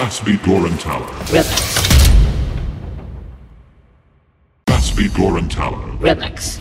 Bassby Gorantalo. Remix. Bassby Gorantalo. Relax.